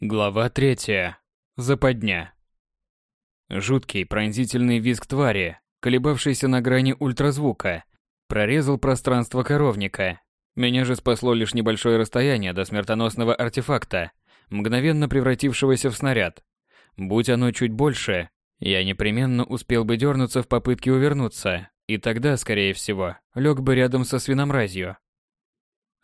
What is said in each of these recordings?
Глава третья. Западня. Жуткий пронзительный визг твари, колебавшийся на грани ультразвука, прорезал пространство коровника. Меня же спасло лишь небольшое расстояние до смертоносного артефакта, мгновенно превратившегося в снаряд. Будь оно чуть больше, я непременно успел бы дернуться в попытке увернуться, и тогда, скорее всего, лег бы рядом со свиномразью.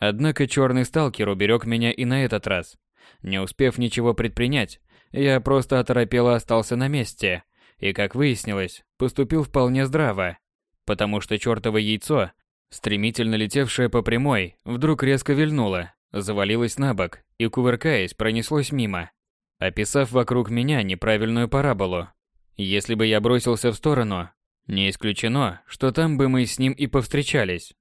Однако черный сталкер уберег меня и на этот раз – не успев ничего предпринять, я просто оторопело остался на месте и, как выяснилось, поступил вполне здраво, потому что чертово яйцо, стремительно летевшее по прямой, вдруг резко вильнуло, завалилось на бок и, кувыркаясь, пронеслось мимо, описав вокруг меня неправильную параболу. Если бы я бросился в сторону, не исключено, что там бы мы с ним и повстречались.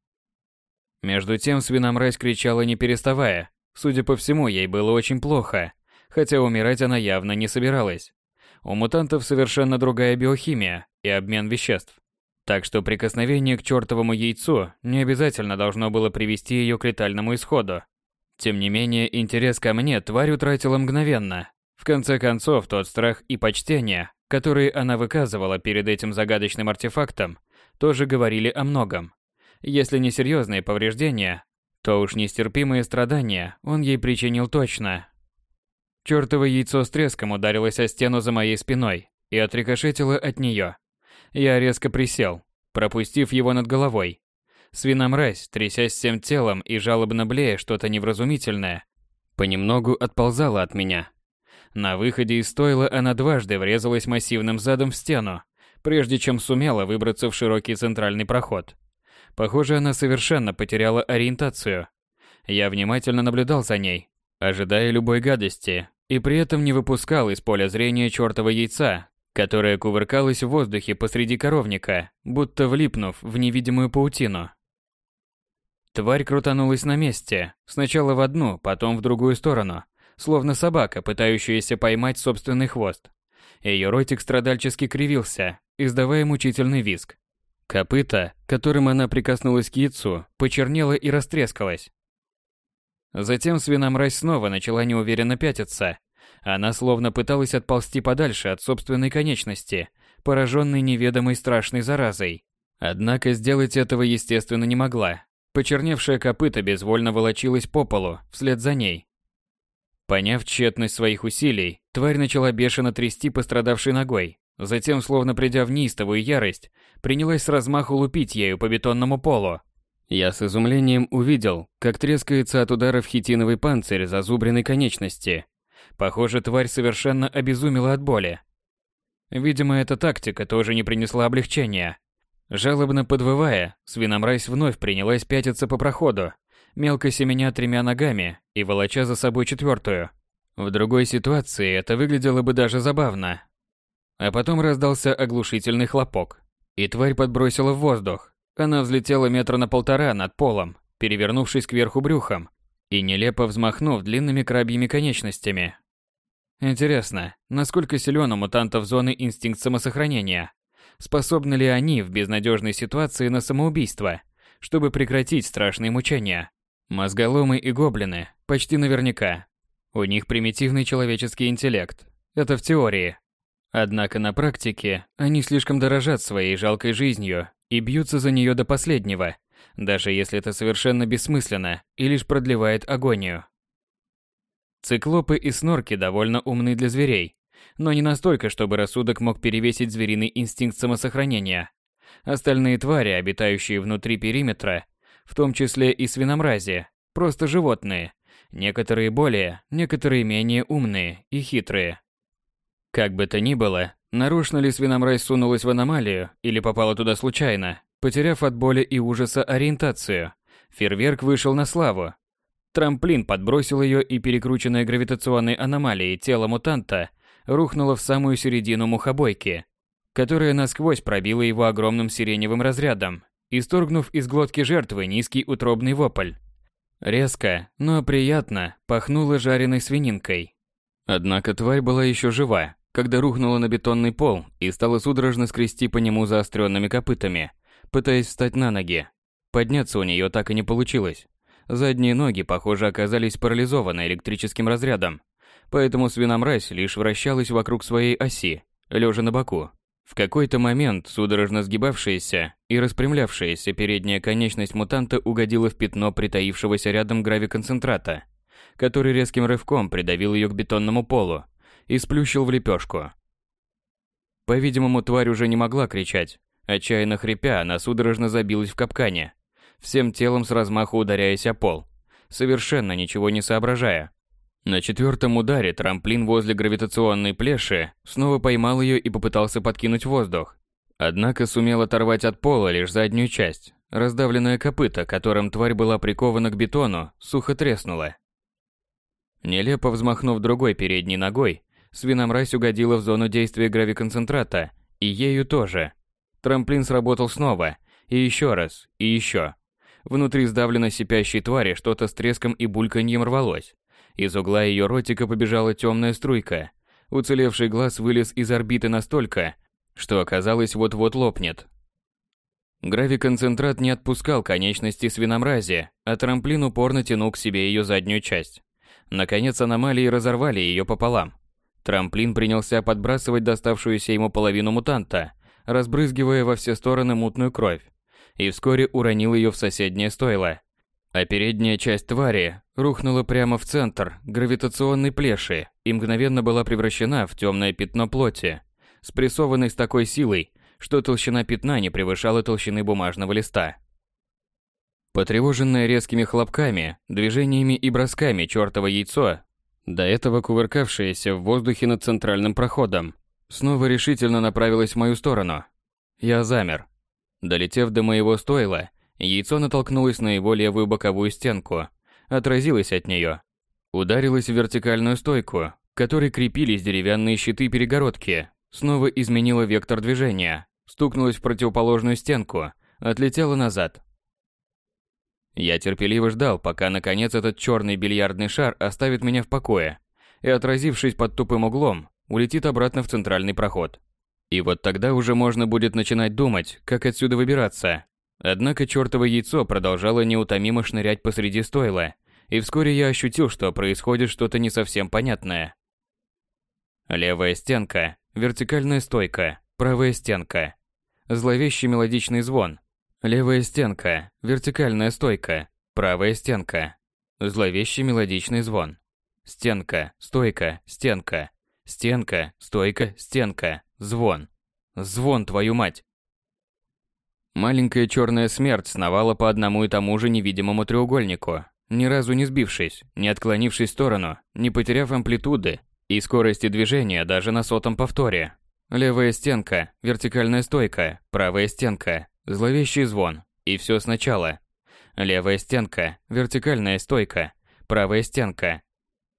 Между тем свиномразь кричала не переставая, Судя по всему, ей было очень плохо, хотя умирать она явно не собиралась. У мутантов совершенно другая биохимия и обмен веществ. Так что прикосновение к чертовому яйцу не обязательно должно было привести ее к летальному исходу. Тем не менее, интерес ко мне тварь утратила мгновенно. В конце концов, тот страх и почтение, которые она выказывала перед этим загадочным артефактом, тоже говорили о многом. Если не серьезные повреждения, то уж нестерпимые страдания он ей причинил точно. Чёртово яйцо с треском ударилось о стену за моей спиной и отрикошетило от нее. Я резко присел, пропустив его над головой. Свиномразь, трясясь всем телом и жалобно блея что-то невразумительное, понемногу отползала от меня. На выходе из стойла она дважды врезалась массивным задом в стену, прежде чем сумела выбраться в широкий центральный проход. Похоже, она совершенно потеряла ориентацию. Я внимательно наблюдал за ней, ожидая любой гадости, и при этом не выпускал из поля зрения чёртова яйца, которое кувыркалось в воздухе посреди коровника, будто влипнув в невидимую паутину. Тварь крутанулась на месте, сначала в одну, потом в другую сторону, словно собака, пытающаяся поймать собственный хвост. Ее ротик страдальчески кривился, издавая мучительный визг. Копыта, которым она прикоснулась к яйцу, почернело и растрескалось. Затем свиномразь снова начала неуверенно пятиться. Она словно пыталась отползти подальше от собственной конечности, пораженной неведомой страшной заразой. Однако сделать этого естественно не могла. Почерневшая копыта безвольно волочилась по полу, вслед за ней. Поняв тщетность своих усилий, тварь начала бешено трясти пострадавшей ногой, Затем, словно придя в неистовую ярость, принялась с размаху лупить ею по бетонному полу. Я с изумлением увидел, как трескается от ударов хитиновый панцирь зазубренной конечности. Похоже, тварь совершенно обезумела от боли. Видимо, эта тактика тоже не принесла облегчения. Жалобно подвывая, свиномразь вновь принялась пятиться по проходу, мелко семеня тремя ногами и волоча за собой четвертую. В другой ситуации это выглядело бы даже забавно, а потом раздался оглушительный хлопок, и тварь подбросила в воздух. Она взлетела метра на полтора над полом, перевернувшись кверху брюхом и нелепо взмахнув длинными крабьими конечностями. Интересно, насколько силен у мутантов зоны инстинкт самосохранения? Способны ли они в безнадежной ситуации на самоубийство, чтобы прекратить страшные мучения? Мозголомы и гоблины, почти наверняка. У них примитивный человеческий интеллект. Это в теории. Однако на практике они слишком дорожат своей жалкой жизнью и бьются за нее до последнего, даже если это совершенно бессмысленно и лишь продлевает агонию. Циклопы и снорки довольно умны для зверей, но не настолько, чтобы рассудок мог перевесить звериный инстинкт самосохранения. Остальные твари, обитающие внутри периметра, в том числе и свиномрази, просто животные, некоторые более, некоторые менее умные и хитрые. Как бы то ни было, нарочно ли свиномразь сунулась в аномалию или попала туда случайно, потеряв от боли и ужаса ориентацию, фейерверк вышел на славу. Трамплин подбросил ее и перекрученная гравитационной аномалией тело мутанта рухнуло в самую середину мухобойки, которая насквозь пробила его огромным сиреневым разрядом, исторгнув из глотки жертвы низкий утробный вопль. Резко, но приятно пахнуло жареной свининкой. Однако тварь была еще жива, когда рухнула на бетонный пол и стала судорожно скрести по нему заостренными копытами, пытаясь встать на ноги. Подняться у нее так и не получилось. Задние ноги, похоже, оказались парализованы электрическим разрядом, Поэтому свиномразь лишь вращалась вокруг своей оси, лежа на боку. В какой-то момент судорожно сгибавшаяся и распрямлявшаяся передняя конечность мутанта угодила в пятно притаившегося рядом гравиконцентрата, который резким рывком придавил ее к бетонному полу и сплющил в лепешку. По-видимому, тварь уже не могла кричать. Отчаянно хрипя, она судорожно забилась в капкане, всем телом с размаху ударяясь о пол, совершенно ничего не соображая. На четвертом ударе трамплин возле гравитационной плеши снова поймал ее и попытался подкинуть воздух. Однако сумел оторвать от пола лишь заднюю часть. Раздавленное копыто, которым тварь была прикована к бетону, сухо треснуло. Нелепо взмахнув другой передней ногой, свиномразь угодила в зону действия гравиконцентрата, и ею тоже. Трамплин сработал снова, и еще раз, и еще. Внутри сдавленно сипящей твари что-то с треском и бульканьем рвалось. Из угла ее ротика побежала темная струйка. Уцелевший глаз вылез из орбиты настолько, что оказалось вот-вот лопнет. Гравиконцентрат не отпускал конечности свиномрази, а трамплин упорно тянул к себе ее заднюю часть. Наконец аномалии разорвали ее пополам. Трамплин принялся подбрасывать доставшуюся ему половину мутанта, разбрызгивая во все стороны мутную кровь, и вскоре уронил ее в соседнее стойло, а передняя часть твари рухнула прямо в центр гравитационной плеши и мгновенно была превращена в темное пятно плоти, спрессованной с такой силой, что толщина пятна не превышала толщины бумажного листа. Потревоженное резкими хлопками, движениями и бросками чертово яйцо, до этого кувыркавшееся в воздухе над центральным проходом, снова решительно направилось в мою сторону. Я замер. Долетев до моего стойла, Яйцо натолкнулось на его левую боковую стенку, отразилось от нее, ударилось в вертикальную стойку, к которой крепились деревянные щиты перегородки, снова изменило вектор движения, стукнулось в противоположную стенку, отлетело назад. Я терпеливо ждал, пока наконец этот черный бильярдный шар оставит меня в покое и, отразившись под тупым углом, улетит обратно в центральный проход. И вот тогда уже можно будет начинать думать, как отсюда выбираться, Однако чертово яйцо продолжало неутомимо шнырять посреди стойла, и вскоре я ощутил, что происходит что-то не совсем понятное. Левая стенка, вертикальная стойка, правая стенка. Зловещий мелодичный звон. Левая стенка, вертикальная стойка, правая стенка. Зловещий мелодичный звон. Стенка, стойка, стенка. Стенка, стойка, стенка. Звон. Звон, твою мать. Маленькая черная смерть сновала по одному и тому же невидимому треугольнику, ни разу не сбившись, не отклонившись в сторону, не потеряв амплитуды и скорости движения даже на сотом повторе. Левая стенка, вертикальная стойка, правая стенка, зловещий звон, и все сначала. Левая стенка, вертикальная стойка, правая стенка.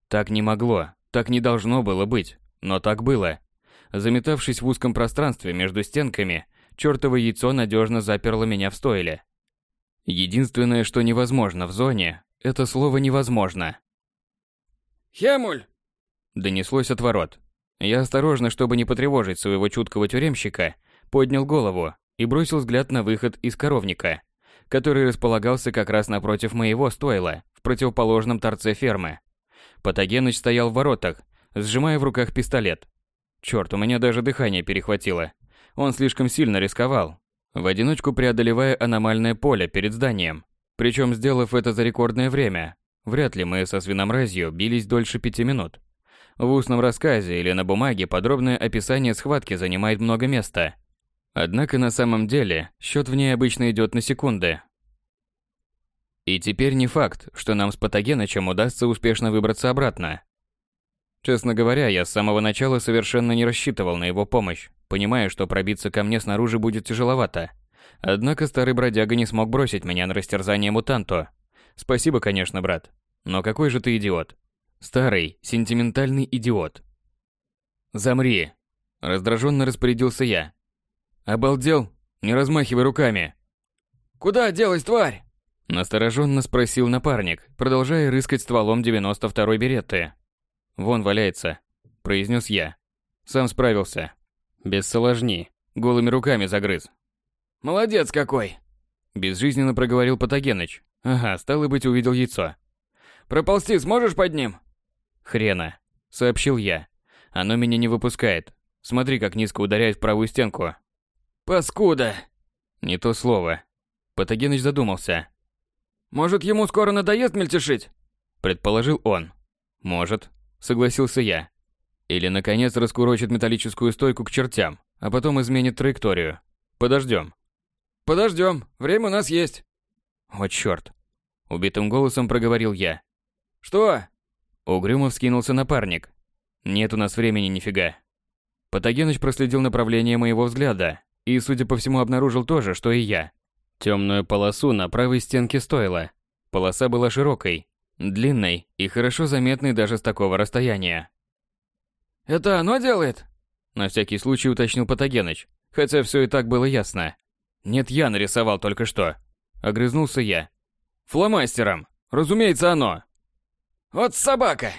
Так не могло, так не должно было быть, но так было. Заметавшись в узком пространстве между стенками, чертово яйцо надежно заперло меня в стойле. Единственное, что невозможно в зоне, это слово «невозможно». «Хемуль!» Донеслось от ворот. Я осторожно, чтобы не потревожить своего чуткого тюремщика, поднял голову и бросил взгляд на выход из коровника, который располагался как раз напротив моего стойла, в противоположном торце фермы. Патогеныч стоял в воротах, сжимая в руках пистолет. Черт, у меня даже дыхание перехватило. Он слишком сильно рисковал, в одиночку преодолевая аномальное поле перед зданием. Причем сделав это за рекордное время. Вряд ли мы со свиномразью бились дольше пяти минут. В устном рассказе или на бумаге подробное описание схватки занимает много места. Однако на самом деле счет в ней обычно идет на секунды. И теперь не факт, что нам с Патогенычем удастся успешно выбраться обратно. Честно говоря, я с самого начала совершенно не рассчитывал на его помощь понимая, что пробиться ко мне снаружи будет тяжеловато. Однако старый бродяга не смог бросить меня на растерзание мутанту. Спасибо, конечно, брат. Но какой же ты идиот. Старый, сентиментальный идиот. Замри. Раздраженно распорядился я. Обалдел? Не размахивай руками. Куда делась тварь? Настороженно спросил напарник, продолжая рыскать стволом 92-й беретты. «Вон валяется», – произнес я. Сам справился. Без соложни. Голыми руками загрыз. Молодец какой! Безжизненно проговорил Патогеныч. Ага, стало быть, увидел яйцо. Проползти сможешь под ним? Хрена. сообщил я. Оно меня не выпускает. Смотри, как низко ударяет в правую стенку. Паскуда! Не то слово. Патогеныч задумался. Может, ему скоро надоест мельтешить? Предположил он. Может, согласился я. Или, наконец, раскурочит металлическую стойку к чертям, а потом изменит траекторию. Подождем. Подождем, время у нас есть. Вот черт. Убитым голосом проговорил я. Что? Угрюмо вскинулся напарник. Нет у нас времени нифига. Патогеныч проследил направление моего взгляда и, судя по всему, обнаружил то же, что и я. Темную полосу на правой стенке стойла. Полоса была широкой, длинной и хорошо заметной даже с такого расстояния. «Это оно делает?» На всякий случай уточнил Патогеныч, хотя все и так было ясно. «Нет, я нарисовал только что». Огрызнулся я. «Фломастером. Разумеется, оно». «Вот собака!»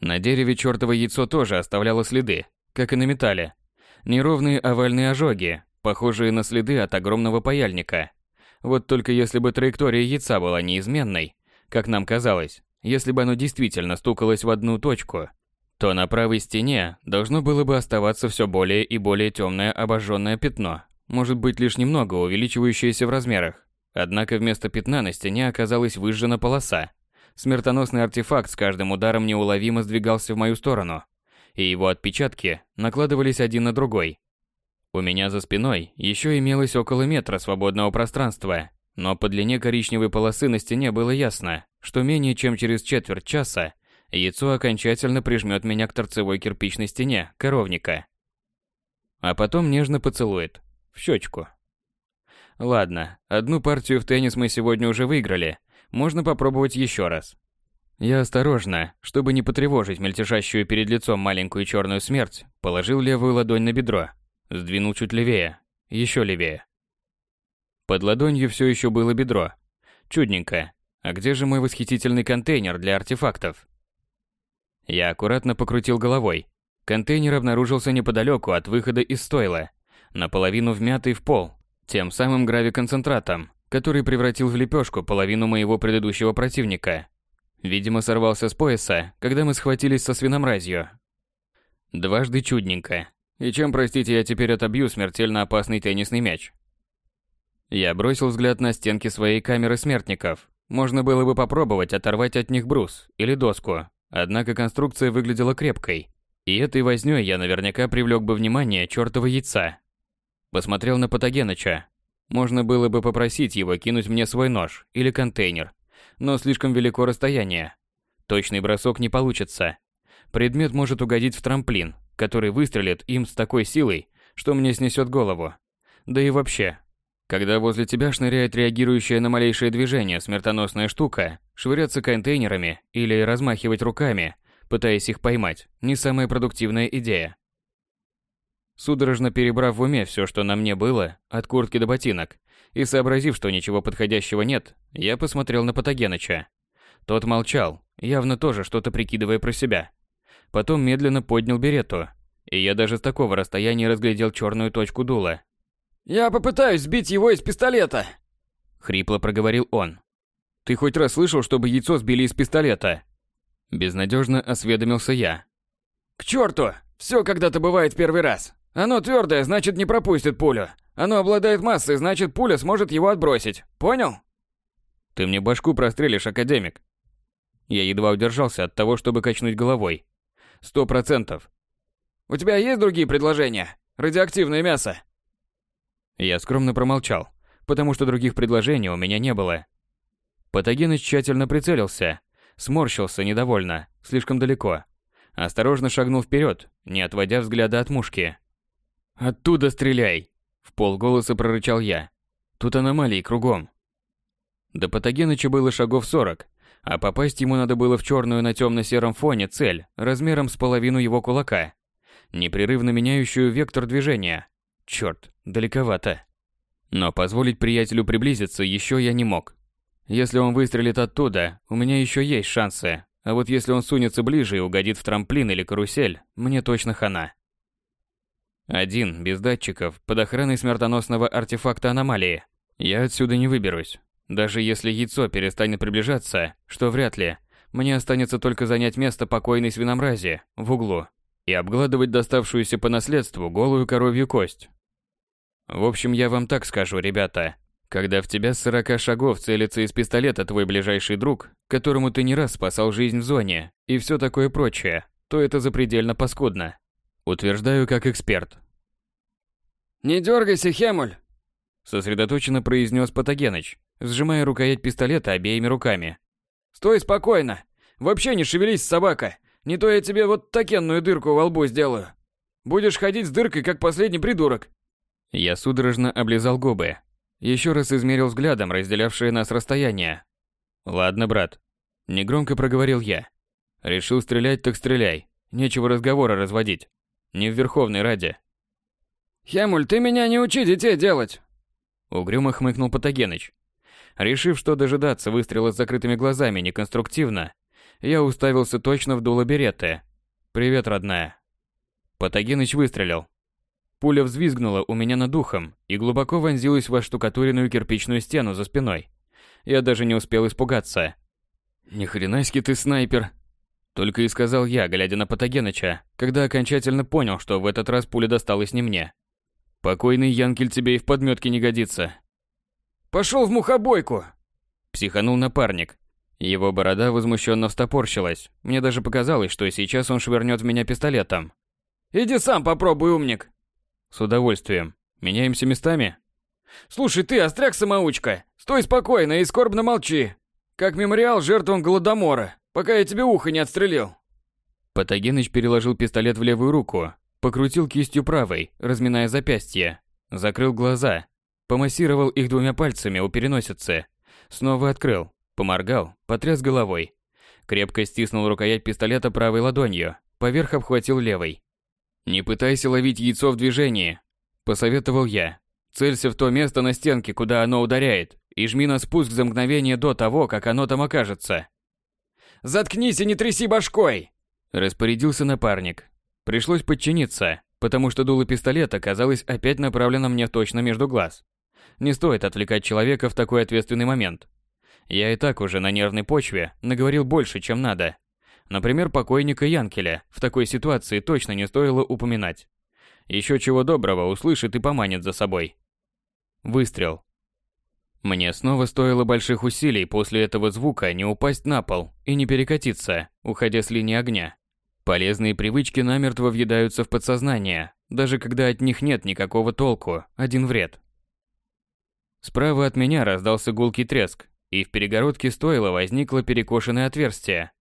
На дереве чертово яйцо тоже оставляло следы, как и на металле. Неровные овальные ожоги, похожие на следы от огромного паяльника. Вот только если бы траектория яйца была неизменной, как нам казалось, если бы оно действительно стукалось в одну точку, то на правой стене должно было бы оставаться все более и более темное обожженное пятно, может быть лишь немного увеличивающееся в размерах. Однако вместо пятна на стене оказалась выжжена полоса. Смертоносный артефакт с каждым ударом неуловимо сдвигался в мою сторону, и его отпечатки накладывались один на другой. У меня за спиной еще имелось около метра свободного пространства, но по длине коричневой полосы на стене было ясно, что менее чем через четверть часа Яйцо окончательно прижмет меня к торцевой кирпичной стене коровника. А потом нежно поцелует. В щечку. Ладно, одну партию в теннис мы сегодня уже выиграли. Можно попробовать еще раз. Я осторожно, чтобы не потревожить мельтешащую перед лицом маленькую черную смерть, положил левую ладонь на бедро. Сдвинул чуть левее. Еще левее. Под ладонью все еще было бедро. Чудненько. А где же мой восхитительный контейнер для артефактов? Я аккуратно покрутил головой. Контейнер обнаружился неподалеку от выхода из стойла, наполовину вмятый в пол, тем самым гравиконцентратом, который превратил в лепешку половину моего предыдущего противника. Видимо, сорвался с пояса, когда мы схватились со свиномразью. Дважды чудненько. И чем, простите, я теперь отобью смертельно опасный теннисный мяч? Я бросил взгляд на стенки своей камеры смертников. Можно было бы попробовать оторвать от них брус или доску, Однако конструкция выглядела крепкой, и этой вознёй я наверняка привлёк бы внимание чёртова яйца. Посмотрел на Патогеныча. Можно было бы попросить его кинуть мне свой нож или контейнер, но слишком велико расстояние. Точный бросок не получится. Предмет может угодить в трамплин, который выстрелит им с такой силой, что мне снесет голову. Да и вообще, когда возле тебя шныряет реагирующая на малейшее движение смертоносная штука, швыряться контейнерами или размахивать руками, пытаясь их поймать, не самая продуктивная идея. Судорожно перебрав в уме все, что на мне было, от куртки до ботинок, и сообразив, что ничего подходящего нет, я посмотрел на Патогеныча. Тот молчал, явно тоже что-то прикидывая про себя. Потом медленно поднял берету, и я даже с такого расстояния разглядел черную точку дула, «Я попытаюсь сбить его из пистолета!» Хрипло проговорил он. «Ты хоть раз слышал, чтобы яйцо сбили из пистолета?» Безнадежно осведомился я. «К черту! Все когда-то бывает первый раз. Оно твердое, значит не пропустит пулю. Оно обладает массой, значит пуля сможет его отбросить. Понял?» «Ты мне башку прострелишь, академик!» Я едва удержался от того, чтобы качнуть головой. «Сто процентов!» «У тебя есть другие предложения? Радиоактивное мясо?» Я скромно промолчал, потому что других предложений у меня не было. Патогеныч тщательно прицелился, сморщился недовольно, слишком далеко. Осторожно шагнул вперед, не отводя взгляда от мушки. «Оттуда стреляй!» – в полголоса прорычал я. «Тут аномалии кругом». До Патогеныча было шагов сорок, а попасть ему надо было в черную на темно-сером фоне цель размером с половину его кулака, непрерывно меняющую вектор движения. Черт, далековато. Но позволить приятелю приблизиться еще я не мог. Если он выстрелит оттуда, у меня еще есть шансы. А вот если он сунется ближе и угодит в трамплин или карусель, мне точно хана. Один, без датчиков, под охраной смертоносного артефакта аномалии. Я отсюда не выберусь. Даже если яйцо перестанет приближаться, что вряд ли, Мне останется только занять место покойной свиномрази в углу и обгладывать доставшуюся по наследству голую коровью кость. В общем, я вам так скажу, ребята. Когда в тебя с 40 шагов целится из пистолета твой ближайший друг, которому ты не раз спасал жизнь в зоне, и все такое прочее, то это запредельно паскудно. Утверждаю как эксперт. «Не дергайся, Хемуль!» Сосредоточенно произнес Патогеныч, сжимая рукоять пистолета обеими руками. «Стой спокойно! Вообще не шевелись, собака! Не то я тебе вот такенную дырку во лбу сделаю! Будешь ходить с дыркой, как последний придурок!» Я судорожно облизал губы, еще раз измерил взглядом разделявшее нас расстояние. «Ладно, брат». Негромко проговорил я. «Решил стрелять, так стреляй. Нечего разговора разводить. Не в Верховной Раде». «Хемуль, ты меня не учи детей делать!» Угрюмо хмыкнул Патогеныч. Решив, что дожидаться выстрела с закрытыми глазами неконструктивно, я уставился точно в дуло береты. «Привет, родная». Патогеныч выстрелил. Пуля взвизгнула у меня над духом и глубоко вонзилась в оштукатуренную кирпичную стену за спиной. Я даже не успел испугаться. «Ни хренаськи ты снайпер!» Только и сказал я, глядя на Патогеныча, когда окончательно понял, что в этот раз пуля досталась не мне. «Покойный Янкель тебе и в подметке не годится». «Пошел в мухобойку!» Психанул напарник. Его борода возмущенно встопорщилась. Мне даже показалось, что сейчас он швырнет в меня пистолетом. «Иди сам попробуй, умник!» С удовольствием. Меняемся местами? Слушай ты, остряк-самоучка, стой спокойно и скорбно молчи. Как мемориал жертвам Голодомора, пока я тебе ухо не отстрелил. Патогеныч переложил пистолет в левую руку, покрутил кистью правой, разминая запястье, закрыл глаза, помассировал их двумя пальцами у переносицы, снова открыл, поморгал, потряс головой, крепко стиснул рукоять пистолета правой ладонью, поверх обхватил левой. «Не пытайся ловить яйцо в движении», – посоветовал я. «Целься в то место на стенке, куда оно ударяет, и жми на спуск за мгновение до того, как оно там окажется». «Заткнись и не тряси башкой!» – распорядился напарник. Пришлось подчиниться, потому что дуло пистолета оказалось опять направлено мне точно между глаз. Не стоит отвлекать человека в такой ответственный момент. Я и так уже на нервной почве наговорил больше, чем надо, Например, покойника Янкеля в такой ситуации точно не стоило упоминать. Еще чего доброго услышит и поманит за собой. Выстрел. Мне снова стоило больших усилий после этого звука не упасть на пол и не перекатиться, уходя с линии огня. Полезные привычки намертво въедаются в подсознание, даже когда от них нет никакого толку, один вред. Справа от меня раздался гулкий треск, и в перегородке стойла возникло перекошенное отверстие,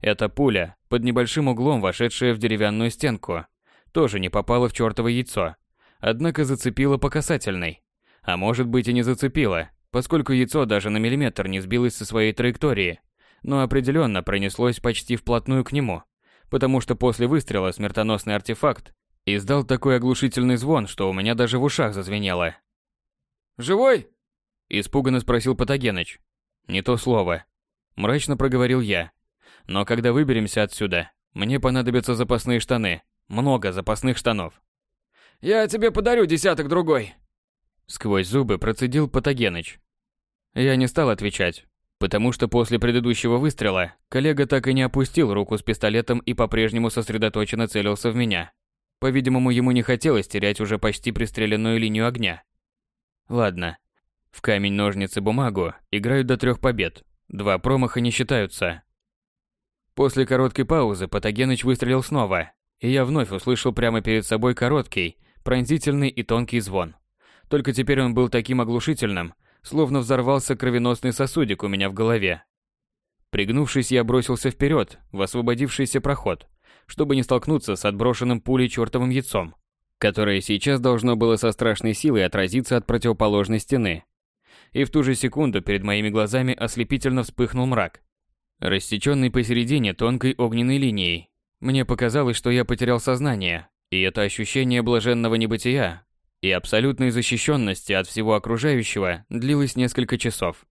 эта пуля, под небольшим углом вошедшая в деревянную стенку, тоже не попала в чертово яйцо, однако зацепила по касательной. А может быть и не зацепила, поскольку яйцо даже на миллиметр не сбилось со своей траектории, но определенно пронеслось почти вплотную к нему, потому что после выстрела смертоносный артефакт издал такой оглушительный звон, что у меня даже в ушах зазвенело. «Живой?» – испуганно спросил Патогеныч. «Не то слово». Мрачно проговорил я, но когда выберемся отсюда, мне понадобятся запасные штаны. Много запасных штанов. Я тебе подарю десяток другой. Сквозь зубы процедил Патогеныч. Я не стал отвечать, потому что после предыдущего выстрела коллега так и не опустил руку с пистолетом и по-прежнему сосредоточенно целился в меня. По-видимому, ему не хотелось терять уже почти пристреленную линию огня. Ладно. В камень-ножницы-бумагу играют до трех побед. Два промаха не считаются, После короткой паузы Патогеныч выстрелил снова, и я вновь услышал прямо перед собой короткий, пронзительный и тонкий звон. Только теперь он был таким оглушительным, словно взорвался кровеносный сосудик у меня в голове. Пригнувшись, я бросился вперед, в освободившийся проход, чтобы не столкнуться с отброшенным пулей чертовым яйцом, которое сейчас должно было со страшной силой отразиться от противоположной стены. И в ту же секунду перед моими глазами ослепительно вспыхнул мрак, рассеченный посередине тонкой огненной линией. Мне показалось, что я потерял сознание, и это ощущение блаженного небытия и абсолютной защищенности от всего окружающего длилось несколько часов.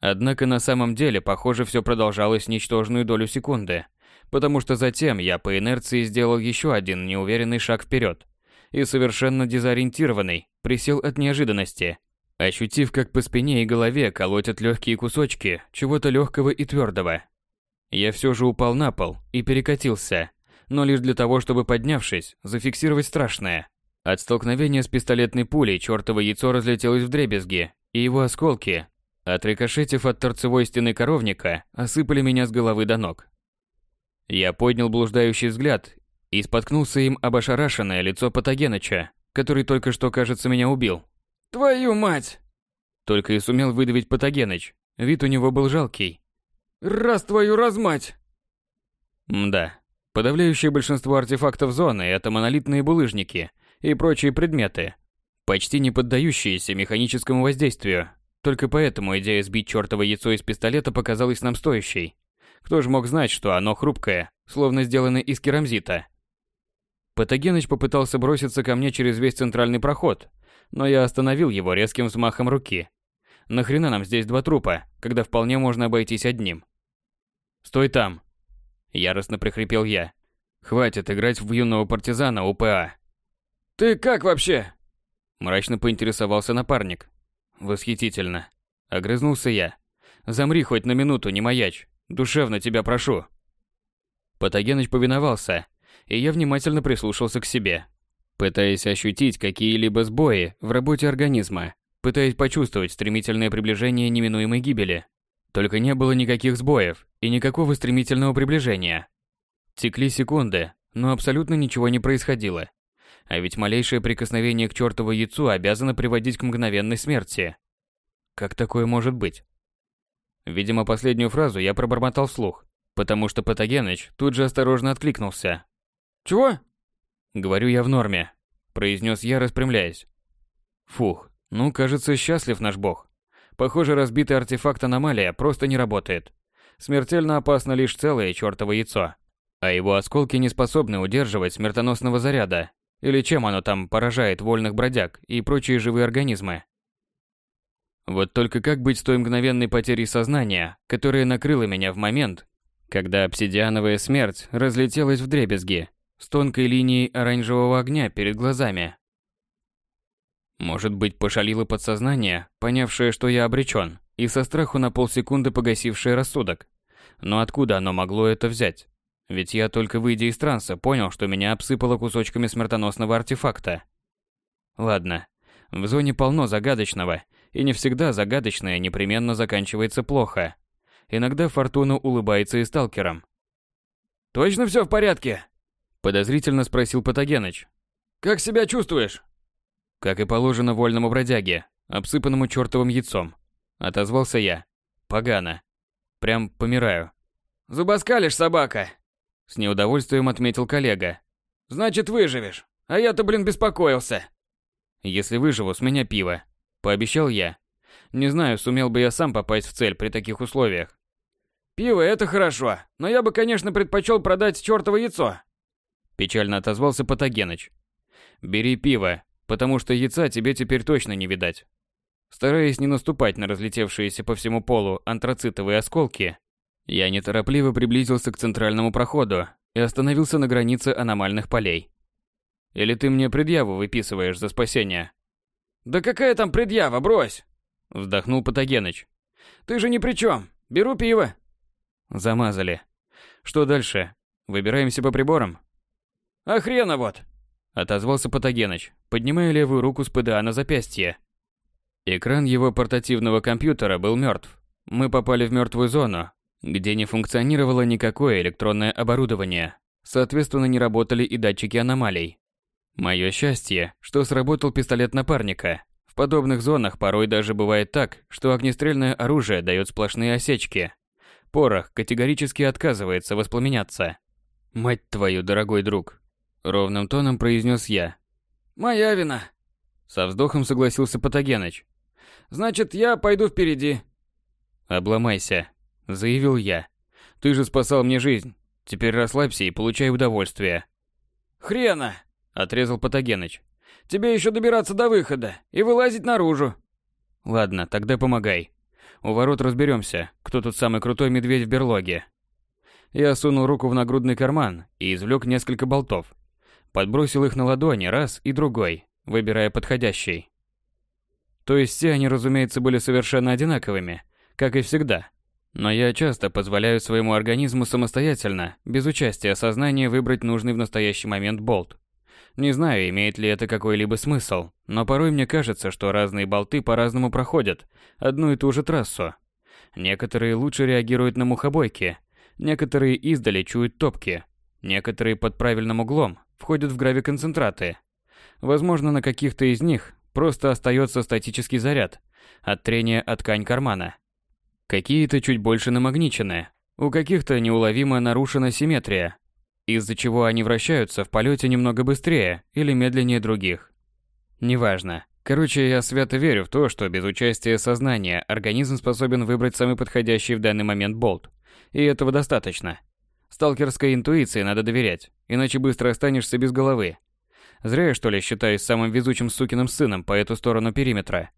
Однако на самом деле, похоже, все продолжалось ничтожную долю секунды, потому что затем я по инерции сделал еще один неуверенный шаг вперед и совершенно дезориентированный присел от неожиданности – ощутив, как по спине и голове колотят легкие кусочки чего-то легкого и твердого. Я все же упал на пол и перекатился, но лишь для того, чтобы, поднявшись, зафиксировать страшное. От столкновения с пистолетной пулей чертово яйцо разлетелось в дребезги, и его осколки, отрикошетив от торцевой стены коровника, осыпали меня с головы до ног. Я поднял блуждающий взгляд и споткнулся им об ошарашенное лицо Патогеныча, который только что, кажется, меня убил. «Твою мать!» Только и сумел выдавить Патогеныч. Вид у него был жалкий. «Раз твою размать!» Мда. Подавляющее большинство артефактов зоны – это монолитные булыжники и прочие предметы, почти не поддающиеся механическому воздействию. Только поэтому идея сбить чертово яйцо из пистолета показалась нам стоящей. Кто же мог знать, что оно хрупкое, словно сделано из керамзита? Патогеныч попытался броситься ко мне через весь центральный проход, но я остановил его резким взмахом руки. Нахрена нам здесь два трупа, когда вполне можно обойтись одним? «Стой там!» Яростно прихрипел я. «Хватит играть в юного партизана УПА!» «Ты как вообще?» Мрачно поинтересовался напарник. «Восхитительно!» Огрызнулся я. «Замри хоть на минуту, не маячь. Душевно тебя прошу!» Патогеныч повиновался, и я внимательно прислушался к себе, пытаясь ощутить какие-либо сбои в работе организма, пытаясь почувствовать стремительное приближение неминуемой гибели. Только не было никаких сбоев и никакого стремительного приближения. Текли секунды, но абсолютно ничего не происходило. А ведь малейшее прикосновение к чертову яйцу обязано приводить к мгновенной смерти. Как такое может быть? Видимо, последнюю фразу я пробормотал вслух, потому что Патогеныч тут же осторожно откликнулся. «Чего?» «Говорю я в норме», – произнес я, распрямляясь. Фух, ну, кажется, счастлив наш бог. Похоже, разбитый артефакт аномалия просто не работает. Смертельно опасно лишь целое чертово яйцо. А его осколки не способны удерживать смертоносного заряда. Или чем оно там поражает вольных бродяг и прочие живые организмы. Вот только как быть с той мгновенной потерей сознания, которая накрыла меня в момент, когда обсидиановая смерть разлетелась в дребезги, с тонкой линией оранжевого огня перед глазами. Может быть, пошалило подсознание, понявшее, что я обречен, и со страху на полсекунды погасившее рассудок. Но откуда оно могло это взять? Ведь я только выйдя из транса понял, что меня обсыпало кусочками смертоносного артефакта. Ладно, в зоне полно загадочного, и не всегда загадочное непременно заканчивается плохо. Иногда фортуна улыбается и сталкерам. «Точно все в порядке?» Подозрительно спросил Патогеныч. «Как себя чувствуешь?» Как и положено вольному бродяге, обсыпанному чертовым яйцом. Отозвался я. Погано. Прям помираю. «Зубоскалишь, собака!» С неудовольствием отметил коллега. «Значит, выживешь. А я-то, блин, беспокоился». «Если выживу, с меня пиво», – пообещал я. Не знаю, сумел бы я сам попасть в цель при таких условиях. «Пиво – это хорошо, но я бы, конечно, предпочел продать чертово яйцо», Печально отозвался Патогеныч. «Бери пиво, потому что яйца тебе теперь точно не видать». Стараясь не наступать на разлетевшиеся по всему полу антрацитовые осколки, я неторопливо приблизился к центральному проходу и остановился на границе аномальных полей. «Или ты мне предъяву выписываешь за спасение?» «Да какая там предъява, брось!» Вздохнул Патогеныч. «Ты же ни при чем. Беру пиво». Замазали. Что дальше? Выбираемся по приборам? А хрена вот. Отозвался Патогеныч, поднимая левую руку с ПДА на запястье. Экран его портативного компьютера был мертв. Мы попали в мертвую зону, где не функционировало никакое электронное оборудование. Соответственно, не работали и датчики аномалий. Мое счастье, что сработал пистолет напарника. В подобных зонах порой даже бывает так, что огнестрельное оружие дает сплошные осечки. Порох категорически отказывается воспламеняться. Мать твою, дорогой друг, Ровным тоном произнес я. «Моя вина». Со вздохом согласился Патогеныч. «Значит, я пойду впереди». «Обломайся», — заявил я. «Ты же спасал мне жизнь. Теперь расслабься и получай удовольствие». «Хрена!» — отрезал Патогеныч. «Тебе еще добираться до выхода и вылазить наружу». «Ладно, тогда помогай. У ворот разберемся, кто тут самый крутой медведь в берлоге». Я сунул руку в нагрудный карман и извлек несколько болтов. Подбросил их на ладони раз и другой, выбирая подходящий. То есть все они, разумеется, были совершенно одинаковыми, как и всегда. Но я часто позволяю своему организму самостоятельно, без участия сознания, выбрать нужный в настоящий момент болт. Не знаю, имеет ли это какой-либо смысл, но порой мне кажется, что разные болты по-разному проходят одну и ту же трассу. Некоторые лучше реагируют на мухобойки, некоторые издали чуют топки, некоторые под правильным углом входят в гравиконцентраты. Возможно, на каких-то из них просто остается статический заряд от трения от ткань кармана. Какие-то чуть больше намагничены, у каких-то неуловимо нарушена симметрия, из-за чего они вращаются в полете немного быстрее или медленнее других. Неважно. Короче, я свято верю в то, что без участия сознания организм способен выбрать самый подходящий в данный момент болт. И этого достаточно. Сталкерской интуиции надо доверять, иначе быстро останешься без головы. Зря я, что ли, считаюсь самым везучим сукиным сыном по эту сторону периметра.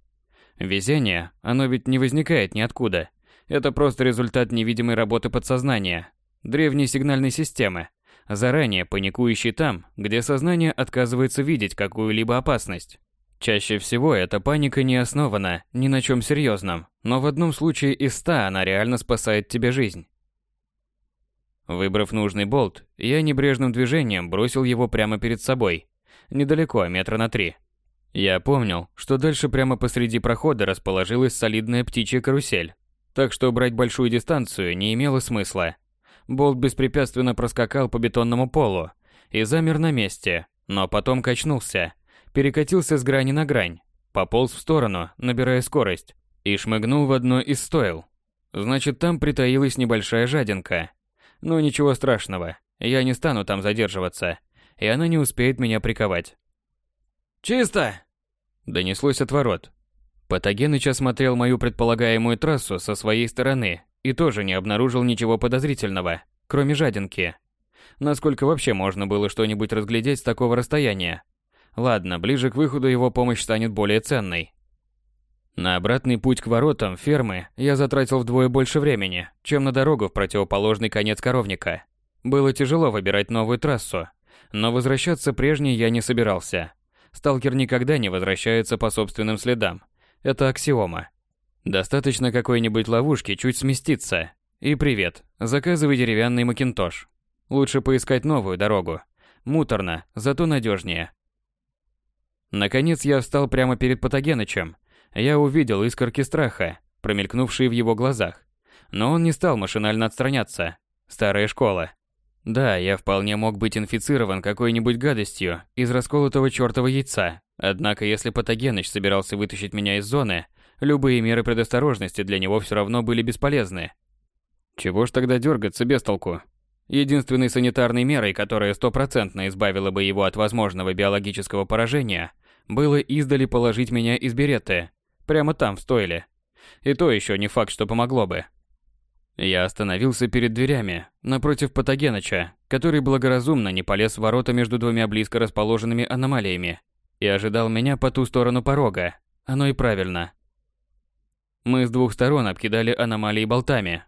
Везение, оно ведь не возникает ниоткуда. Это просто результат невидимой работы подсознания, древней сигнальной системы, заранее паникующий там, где сознание отказывается видеть какую-либо опасность. Чаще всего эта паника не основана ни на чем серьезном, но в одном случае из ста она реально спасает тебе жизнь. Выбрав нужный болт, я небрежным движением бросил его прямо перед собой, недалеко, метра на три. Я помнил, что дальше прямо посреди прохода расположилась солидная птичья карусель, так что брать большую дистанцию не имело смысла. Болт беспрепятственно проскакал по бетонному полу и замер на месте, но потом качнулся, перекатился с грани на грань, пополз в сторону, набирая скорость, и шмыгнул в одно из стойл. Значит, там притаилась небольшая жадинка. Но ничего страшного, я не стану там задерживаться, и она не успеет меня приковать. «Чисто!» Донеслось от ворот. Патогеныч осмотрел мою предполагаемую трассу со своей стороны и тоже не обнаружил ничего подозрительного, кроме жадинки. Насколько вообще можно было что-нибудь разглядеть с такого расстояния? Ладно, ближе к выходу его помощь станет более ценной. На обратный путь к воротам фермы я затратил вдвое больше времени, чем на дорогу в противоположный конец коровника. Было тяжело выбирать новую трассу, но возвращаться прежней я не собирался. Сталкер никогда не возвращается по собственным следам. Это аксиома. Достаточно какой-нибудь ловушки чуть сместиться. И привет, заказывай деревянный макинтош. Лучше поискать новую дорогу. Муторно, зато надежнее. Наконец я встал прямо перед Патогенычем. Я увидел искорки страха, промелькнувшие в его глазах. Но он не стал машинально отстраняться. Старая школа. Да, я вполне мог быть инфицирован какой-нибудь гадостью из расколотого чертова яйца. Однако если Патогеныч собирался вытащить меня из зоны, Любые меры предосторожности для него все равно были бесполезны. Чего ж тогда дергаться без толку? Единственной санитарной мерой, которая стопроцентно избавила бы его от возможного биологического поражения, было издали положить меня из береты, прямо там, в стойле. И то еще не факт, что помогло бы. Я остановился перед дверями, напротив Патогеныча, который благоразумно не полез в ворота между двумя близко расположенными аномалиями, и ожидал меня по ту сторону порога. Оно и правильно. Мы с двух сторон обкидали аномалии болтами.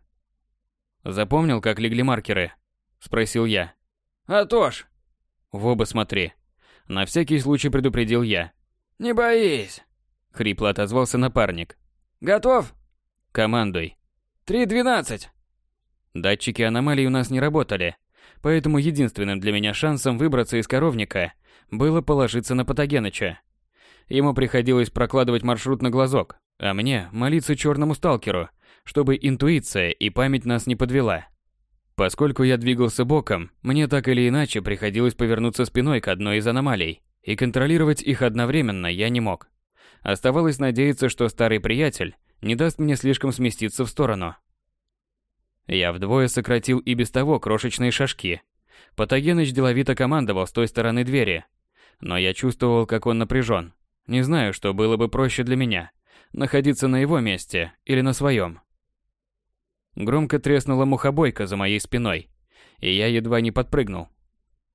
Запомнил, как легли маркеры? Спросил я. А то ж. В оба смотри. На всякий случай предупредил я. Не боись. Хрипло отозвался напарник. Готов? Командуй. Три двенадцать. Датчики аномалий у нас не работали, поэтому единственным для меня шансом выбраться из коровника было положиться на Патогеныча. Ему приходилось прокладывать маршрут на глазок, а мне молиться черному сталкеру, чтобы интуиция и память нас не подвела. Поскольку я двигался боком, мне так или иначе приходилось повернуться спиной к одной из аномалий, и контролировать их одновременно я не мог. Оставалось надеяться, что старый приятель не даст мне слишком сместиться в сторону. Я вдвое сократил и без того крошечные шажки. Патогеныч деловито командовал с той стороны двери, но я чувствовал, как он напряжен. Не знаю, что было бы проще для меня – находиться на его месте или на своем. Громко треснула мухобойка за моей спиной, и я едва не подпрыгнул.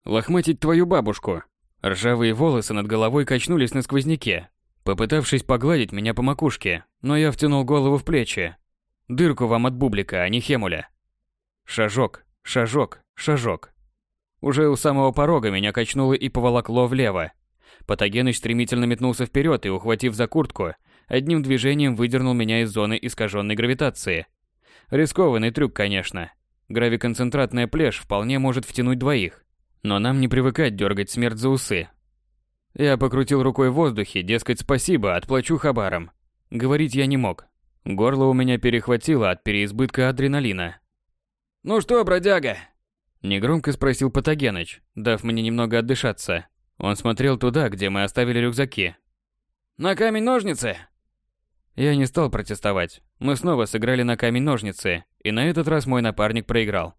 Лохматить твою бабушку. Ржавые волосы над головой качнулись на сквозняке, попытавшись погладить меня по макушке, но я втянул голову в плечи. Дырку вам от бублика, а не хемуля. Шажок, шажок, шажок. Уже у самого порога меня качнуло и поволокло влево. Патогеныч стремительно метнулся вперед и, ухватив за куртку, одним движением выдернул меня из зоны искаженной гравитации. Рискованный трюк, конечно. Гравиконцентратная плешь вполне может втянуть двоих. Но нам не привыкать дергать смерть за усы. Я покрутил рукой в воздухе, дескать, спасибо, отплачу хабаром. Говорить я не мог. Горло у меня перехватило от переизбытка адреналина. «Ну что, бродяга?» Негромко спросил Патогеныч, дав мне немного отдышаться. Он смотрел туда, где мы оставили рюкзаки. «На камень-ножницы?» Я не стал протестовать. Мы снова сыграли на камень-ножницы, и на этот раз мой напарник проиграл.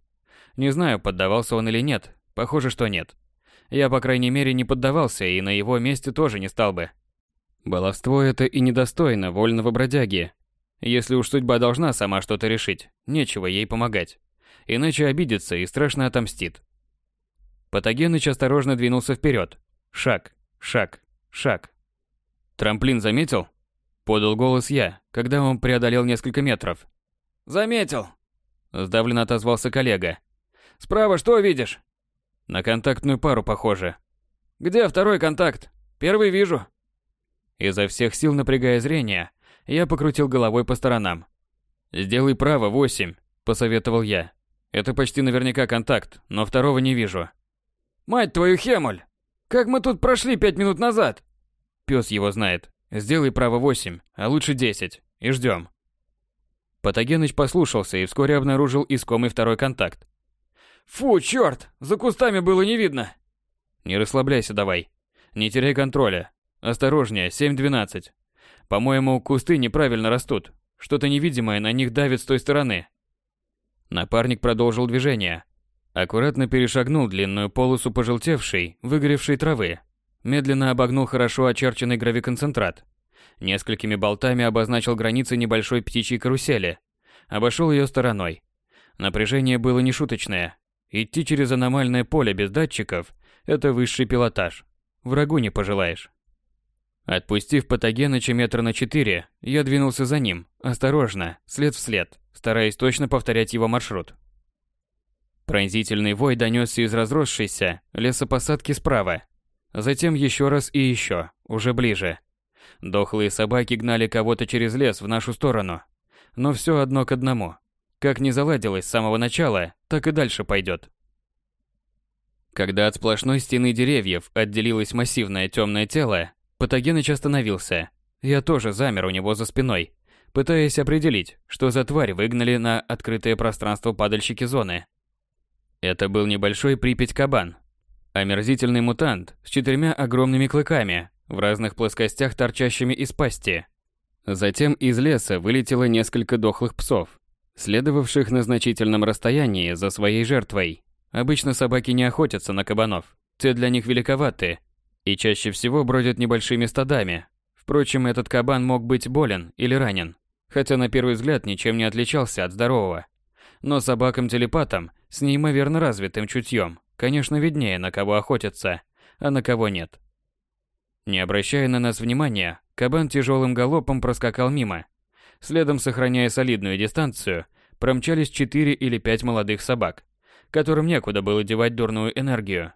Не знаю, поддавался он или нет. Похоже, что нет. Я, по крайней мере, не поддавался и на его месте тоже не стал бы. Баловство это и недостойно вольного бродяги. Если уж судьба должна сама что-то решить, нечего ей помогать. Иначе обидится и страшно отомстит. Патогеныч осторожно двинулся вперед. Шаг, шаг, шаг. «Трамплин заметил?» Подал голос я, когда он преодолел несколько метров. «Заметил!» Сдавленно отозвался коллега. «Справа что видишь?» На контактную пару похоже. Где второй контакт? Первый вижу. Изо всех сил напрягая зрение, я покрутил головой по сторонам. «Сделай право, восемь», – посоветовал я. «Это почти наверняка контакт, но второго не вижу». «Мать твою, Хемуль! Как мы тут прошли пять минут назад?» Пес его знает. Сделай право восемь, а лучше десять, и ждем. Патогеныч послушался и вскоре обнаружил искомый второй контакт. Фу, черт, за кустами было не видно. Не расслабляйся давай. Не теряй контроля. Осторожнее, 7-12. По-моему, кусты неправильно растут. Что-то невидимое на них давит с той стороны. Напарник продолжил движение. Аккуратно перешагнул длинную полосу пожелтевшей, выгоревшей травы. Медленно обогнул хорошо очерченный гравиконцентрат. Несколькими болтами обозначил границы небольшой птичьей карусели. Обошел ее стороной. Напряжение было нешуточное. Идти через аномальное поле без датчиков – это высший пилотаж. Врагу не пожелаешь. Отпустив Патогеныча метра на четыре, я двинулся за ним, осторожно, след в след, стараясь точно повторять его маршрут. Пронзительный вой донесся из разросшейся лесопосадки справа. Затем еще раз и еще, уже ближе. Дохлые собаки гнали кого-то через лес в нашу сторону. Но все одно к одному. Как не заладилось с самого начала, так и дальше пойдет. Когда от сплошной стены деревьев отделилось массивное темное тело, Патогеныч остановился. Я тоже замер у него за спиной, пытаясь определить, что за тварь выгнали на открытое пространство падальщики зоны. Это был небольшой Припять-кабан. Омерзительный мутант с четырьмя огромными клыками, в разных плоскостях торчащими из пасти. Затем из леса вылетело несколько дохлых псов, следовавших на значительном расстоянии за своей жертвой. Обычно собаки не охотятся на кабанов, те для них великоваты и чаще всего бродят небольшими стадами. Впрочем, этот кабан мог быть болен или ранен, хотя на первый взгляд ничем не отличался от здорового. Но собакам-телепатам с неимоверно развитым чутьем, конечно, виднее, на кого охотятся, а на кого нет. Не обращая на нас внимания, кабан тяжелым галопом проскакал мимо, Следом, сохраняя солидную дистанцию, промчались четыре или пять молодых собак, которым некуда было девать дурную энергию.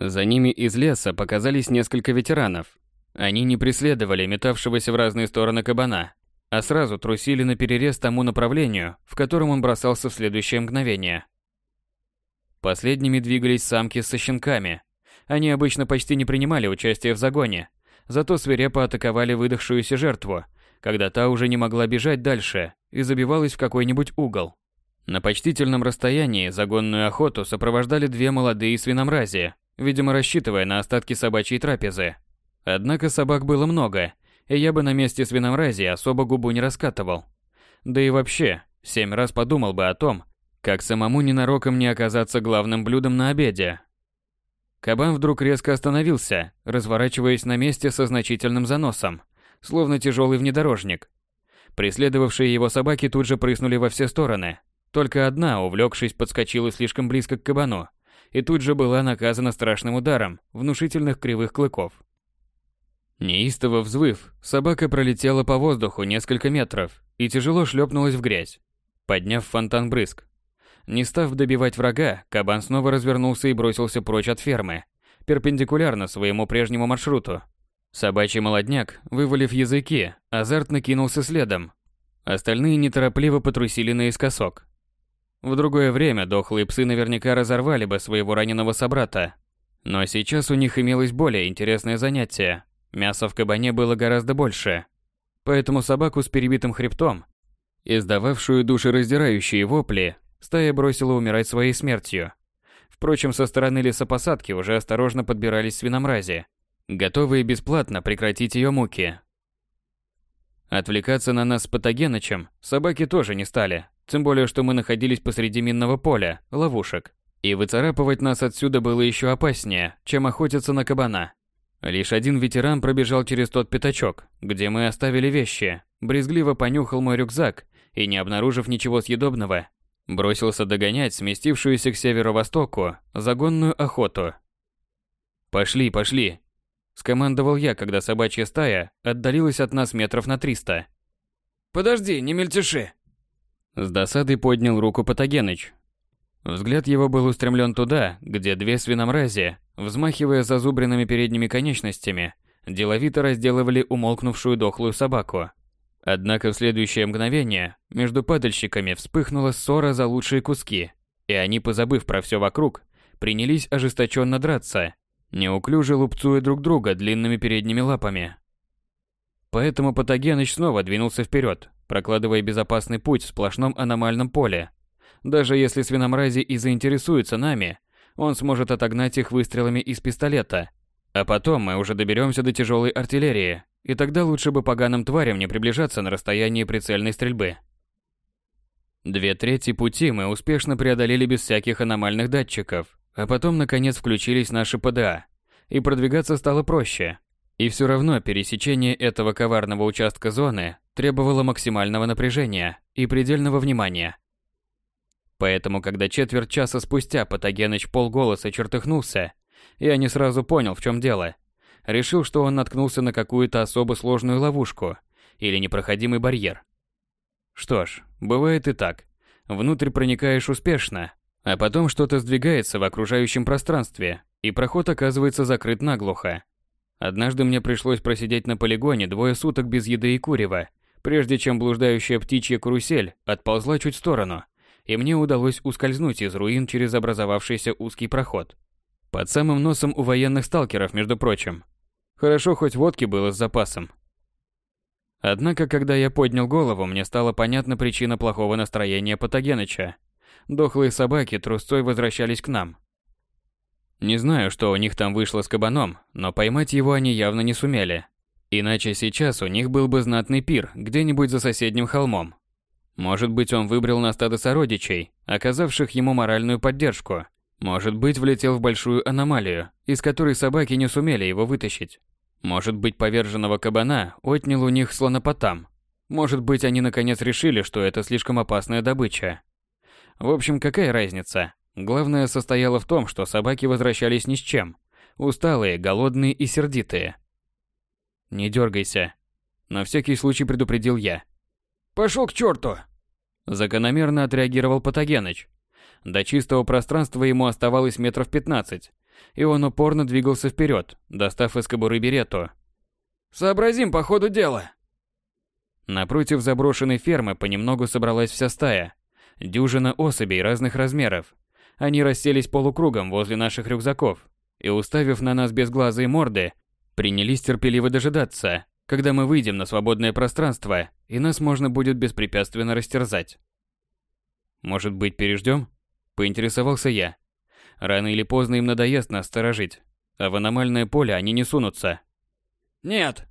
За ними из леса показались несколько ветеранов. Они не преследовали метавшегося в разные стороны кабана, а сразу трусили на перерез тому направлению, в котором он бросался в следующее мгновение. Последними двигались самки со щенками. Они обычно почти не принимали участия в загоне, зато свирепо атаковали выдохшуюся жертву – когда та уже не могла бежать дальше и забивалась в какой-нибудь угол. На почтительном расстоянии загонную охоту сопровождали две молодые свиномрази, видимо рассчитывая на остатки собачьей трапезы. Однако собак было много, и я бы на месте свиномрази особо губу не раскатывал. Да и вообще, семь раз подумал бы о том, как самому ненароком не оказаться главным блюдом на обеде. Кабан вдруг резко остановился, разворачиваясь на месте со значительным заносом словно тяжелый внедорожник. Преследовавшие его собаки тут же прыснули во все стороны. Только одна, увлекшись, подскочила слишком близко к кабану и тут же была наказана страшным ударом внушительных кривых клыков. Неистово взвыв, собака пролетела по воздуху несколько метров и тяжело шлепнулась в грязь, подняв фонтан брызг. Не став добивать врага, кабан снова развернулся и бросился прочь от фермы, перпендикулярно своему прежнему маршруту, Собачий молодняк, вывалив языки, азартно кинулся следом. Остальные неторопливо потрусили наискосок. В другое время дохлые псы наверняка разорвали бы своего раненого собрата. Но сейчас у них имелось более интересное занятие. Мяса в кабане было гораздо больше. Поэтому собаку с перебитым хребтом, издававшую душераздирающие вопли, стая бросила умирать своей смертью. Впрочем, со стороны лесопосадки уже осторожно подбирались свиномрази, готовые бесплатно прекратить ее муки. Отвлекаться на нас с Патогенычем собаки тоже не стали, тем более, что мы находились посреди минного поля, ловушек. И выцарапывать нас отсюда было еще опаснее, чем охотиться на кабана. Лишь один ветеран пробежал через тот пятачок, где мы оставили вещи, брезгливо понюхал мой рюкзак и, не обнаружив ничего съедобного, бросился догонять сместившуюся к северо-востоку загонную охоту. «Пошли, пошли!» – скомандовал я, когда собачья стая отдалилась от нас метров на триста. «Подожди, не мельтеши!» С досадой поднял руку Патогеныч. Взгляд его был устремлен туда, где две свиномрази, взмахивая зазубренными передними конечностями, деловито разделывали умолкнувшую дохлую собаку. Однако в следующее мгновение между падальщиками вспыхнула ссора за лучшие куски, и они, позабыв про все вокруг, принялись ожесточенно драться, неуклюже лупцуя друг друга длинными передними лапами. Поэтому Патогеныч снова двинулся вперед, прокладывая безопасный путь в сплошном аномальном поле. Даже если свиномрази и заинтересуются нами, он сможет отогнать их выстрелами из пистолета. А потом мы уже доберемся до тяжелой артиллерии, и тогда лучше бы поганым тварям не приближаться на расстоянии прицельной стрельбы. Две трети пути мы успешно преодолели без всяких аномальных датчиков, а потом наконец включились наши ПДА, и продвигаться стало проще. И все равно пересечение этого коварного участка зоны требовало максимального напряжения и предельного внимания. Поэтому, когда четверть часа спустя Патогеныч полголоса чертыхнулся, я не сразу понял, в чем дело. Решил, что он наткнулся на какую-то особо сложную ловушку или непроходимый барьер. Что ж, бывает и так. Внутрь проникаешь успешно, а потом что-то сдвигается в окружающем пространстве, и проход оказывается закрыт наглухо. Однажды мне пришлось просидеть на полигоне двое суток без еды и курева, прежде чем блуждающая птичья карусель отползла чуть в сторону, и мне удалось ускользнуть из руин через образовавшийся узкий проход. Под самым носом у военных сталкеров, между прочим. Хорошо, хоть водки было с запасом. Однако, когда я поднял голову, мне стала понятна причина плохого настроения Патогеныча. Дохлые собаки трусцой возвращались к нам. Не знаю, что у них там вышло с кабаном, но поймать его они явно не сумели. Иначе сейчас у них был бы знатный пир где-нибудь за соседним холмом. Может быть, он выбрал на стадо сородичей, оказавших ему моральную поддержку. Может быть, влетел в большую аномалию, из которой собаки не сумели его вытащить. Может быть, поверженного кабана отнял у них слонопотам. Может быть, они наконец решили, что это слишком опасная добыча. В общем, какая разница? Главное состояло в том, что собаки возвращались ни с чем. Усталые, голодные и сердитые. «Не дергайся», — на всякий случай предупредил я. «Пошел к черту!» Закономерно отреагировал Патогеныч. До чистого пространства ему оставалось метров пятнадцать, и он упорно двигался вперед, достав из кобуры берету. «Сообразим по ходу дела!» Напротив заброшенной фермы понемногу собралась вся стая. Дюжина особей разных размеров. Они расселись полукругом возле наших рюкзаков и, уставив на нас безглазые морды, принялись терпеливо дожидаться, когда мы выйдем на свободное пространство, и нас можно будет беспрепятственно растерзать. Может быть, переждем? Поинтересовался я. Рано или поздно им надоест нас сторожить, а в аномальное поле они не сунутся. Нет,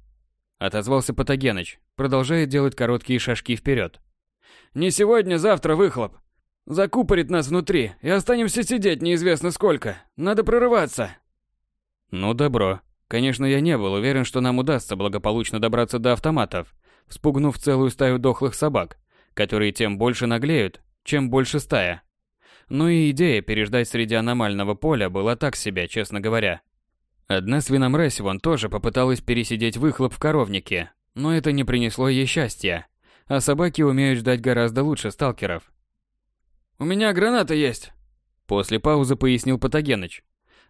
отозвался Патогеныч, продолжая делать короткие шажки вперед. Не сегодня, завтра выхлоп. Закупорит нас внутри, и останемся сидеть неизвестно сколько. Надо прорываться. Ну, добро. Конечно, я не был уверен, что нам удастся благополучно добраться до автоматов, спугнув целую стаю дохлых собак, которые тем больше наглеют, чем больше стая. Ну и идея переждать среди аномального поля была так себе, честно говоря. Одна свиномразь вон тоже попыталась пересидеть выхлоп в коровнике, но это не принесло ей счастья. А собаки умеют ждать гораздо лучше сталкеров. «У меня граната есть», — после паузы пояснил Патогеныч.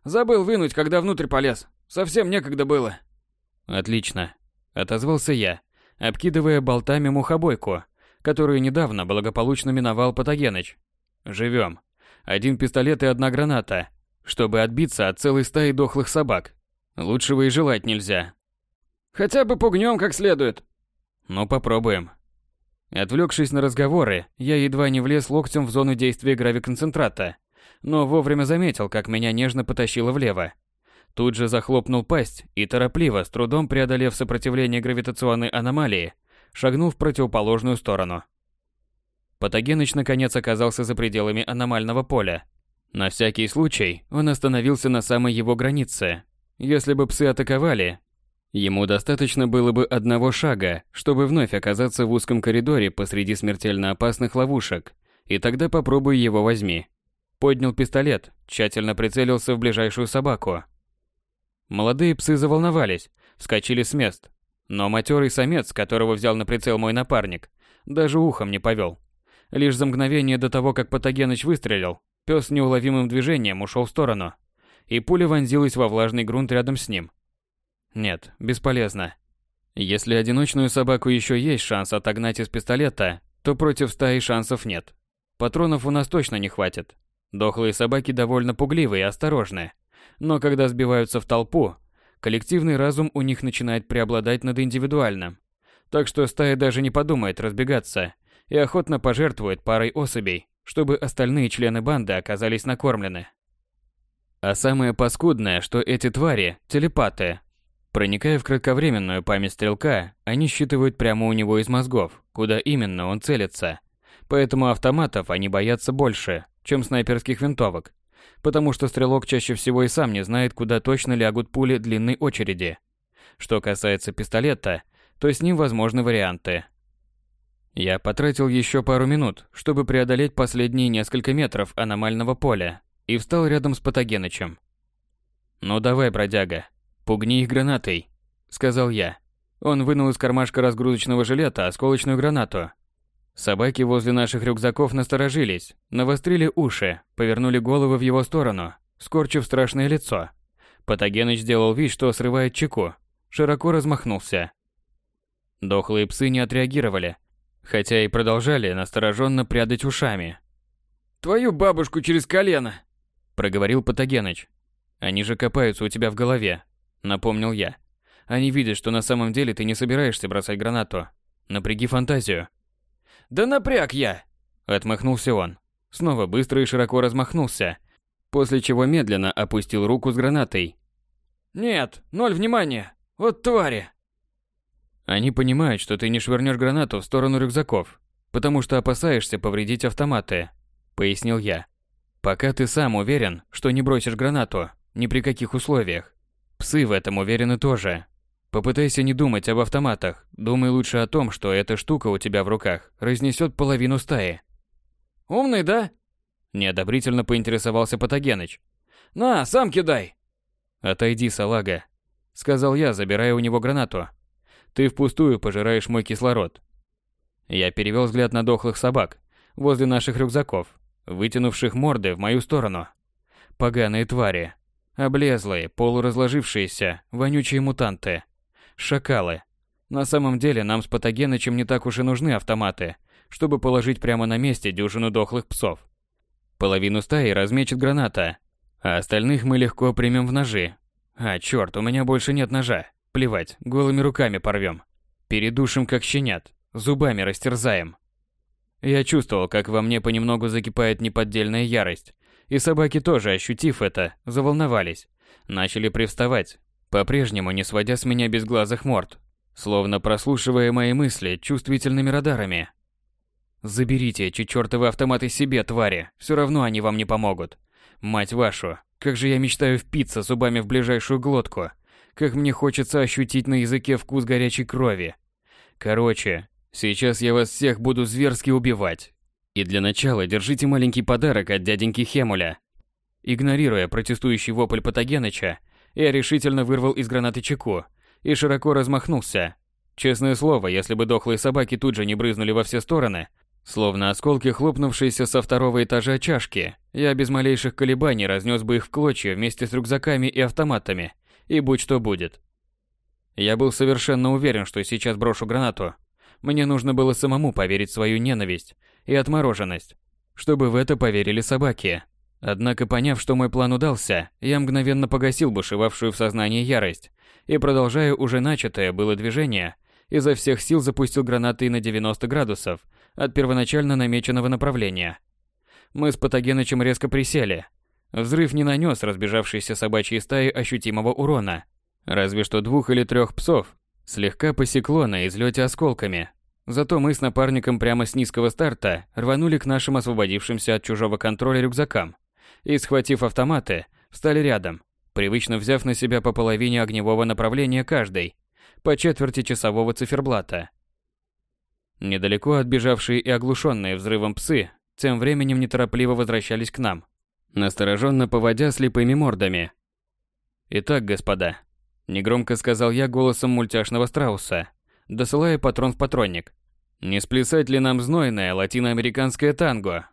«Забыл вынуть, когда внутрь полез. Совсем некогда было. Отлично, отозвался я, обкидывая болтами мухобойку, которую недавно благополучно миновал Патогеныч. Живем. Один пистолет и одна граната, чтобы отбиться от целой стаи дохлых собак. Лучшего и желать нельзя. Хотя бы пугнем как следует. Ну, попробуем. Отвлекшись на разговоры, я едва не влез локтем в зону действия гравиконцентрата, но вовремя заметил, как меня нежно потащило влево. Тут же захлопнул пасть и торопливо, с трудом преодолев сопротивление гравитационной аномалии, шагнул в противоположную сторону. Патогеныч наконец оказался за пределами аномального поля. На всякий случай он остановился на самой его границе. Если бы псы атаковали, ему достаточно было бы одного шага, чтобы вновь оказаться в узком коридоре посреди смертельно опасных ловушек, и тогда попробуй его возьми. Поднял пистолет, тщательно прицелился в ближайшую собаку. Молодые псы заволновались, вскочили с мест. Но матерый самец, которого взял на прицел мой напарник, даже ухом не повел. Лишь за мгновение до того, как Патогеныч выстрелил, пес неуловимым движением ушел в сторону, и пуля вонзилась во влажный грунт рядом с ним. Нет, бесполезно. Если одиночную собаку еще есть шанс отогнать из пистолета, то против стаи шансов нет. Патронов у нас точно не хватит. Дохлые собаки довольно пугливые и осторожные. Но когда сбиваются в толпу, коллективный разум у них начинает преобладать над индивидуальным. Так что стая даже не подумает разбегаться и охотно пожертвует парой особей, чтобы остальные члены банды оказались накормлены. А самое паскудное, что эти твари – телепаты. Проникая в кратковременную память стрелка, они считывают прямо у него из мозгов, куда именно он целится. Поэтому автоматов они боятся больше, чем снайперских винтовок потому что стрелок чаще всего и сам не знает, куда точно лягут пули длинной очереди. Что касается пистолета, то с ним возможны варианты. Я потратил еще пару минут, чтобы преодолеть последние несколько метров аномального поля и встал рядом с Патогенычем. «Ну давай, бродяга, пугни их гранатой», — сказал я. Он вынул из кармашка разгрузочного жилета осколочную гранату Собаки возле наших рюкзаков насторожились, навострили уши, повернули головы в его сторону, скорчив страшное лицо. Патогеныч сделал вид, что срывает чеку, широко размахнулся. Дохлые псы не отреагировали, хотя и продолжали настороженно прядать ушами. «Твою бабушку через колено!» – проговорил Патогеныч. «Они же копаются у тебя в голове», – напомнил я. «Они видят, что на самом деле ты не собираешься бросать гранату. Напряги фантазию». Да напряг я. Отмахнулся он. Снова быстро и широко размахнулся, после чего медленно опустил руку с гранатой. Нет, ноль внимания. Вот твари. Они понимают, что ты не швырнешь гранату в сторону рюкзаков, потому что опасаешься повредить автоматы, пояснил я. Пока ты сам уверен, что не бросишь гранату, ни при каких условиях. Псы в этом уверены тоже, Попытайся не думать об автоматах. Думай лучше о том, что эта штука у тебя в руках разнесет половину стаи. Умный, да? Неодобрительно поинтересовался Патогеныч. На, сам кидай. Отойди, салага, сказал я, забирая у него гранату. Ты впустую пожираешь мой кислород. Я перевел взгляд на дохлых собак возле наших рюкзаков, вытянувших морды в мою сторону. Поганые твари, облезлые, полуразложившиеся, вонючие мутанты. Шакалы. На самом деле нам с Патогенычем не так уж и нужны автоматы, чтобы положить прямо на месте дюжину дохлых псов. Половину стаи размечет граната, а остальных мы легко примем в ножи. А, черт, у меня больше нет ножа. Плевать, голыми руками порвем. Передушим как щенят, зубами растерзаем. Я чувствовал, как во мне понемногу закипает неподдельная ярость. И собаки тоже, ощутив это, заволновались. Начали привставать, по-прежнему не сводя с меня безглазых морд, словно прослушивая мои мысли чувствительными радарами. «Заберите эти чертовы автоматы себе, твари, все равно они вам не помогут. Мать вашу, как же я мечтаю впиться зубами в ближайшую глотку, как мне хочется ощутить на языке вкус горячей крови. Короче, сейчас я вас всех буду зверски убивать. И для начала держите маленький подарок от дяденьки Хемуля». Игнорируя протестующий вопль Патогеныча, я решительно вырвал из гранаты чеку и широко размахнулся. Честное слово, если бы дохлые собаки тут же не брызнули во все стороны, словно осколки хлопнувшиеся со второго этажа чашки, я без малейших колебаний разнес бы их в клочья вместе с рюкзаками и автоматами, и будь что будет. Я был совершенно уверен, что сейчас брошу гранату. Мне нужно было самому поверить в свою ненависть и отмороженность, чтобы в это поверили собаки. Однако, поняв, что мой план удался, я мгновенно погасил бушевавшую в сознании ярость и, продолжая уже начатое было движение, изо всех сил запустил гранаты на 90 градусов от первоначально намеченного направления. Мы с Патогенычем резко присели. Взрыв не нанес разбежавшейся собачьей стаи ощутимого урона. Разве что двух или трех псов слегка посекло на излете осколками. Зато мы с напарником прямо с низкого старта рванули к нашим освободившимся от чужого контроля рюкзакам и, схватив автоматы, встали рядом, привычно взяв на себя по половине огневого направления каждый, по четверти часового циферблата. Недалеко отбежавшие и оглушенные взрывом псы тем временем неторопливо возвращались к нам, настороженно поводя слепыми мордами. «Итак, господа», – негромко сказал я голосом мультяшного страуса, досылая патрон в патронник. «Не сплясать ли нам знойное латиноамериканское танго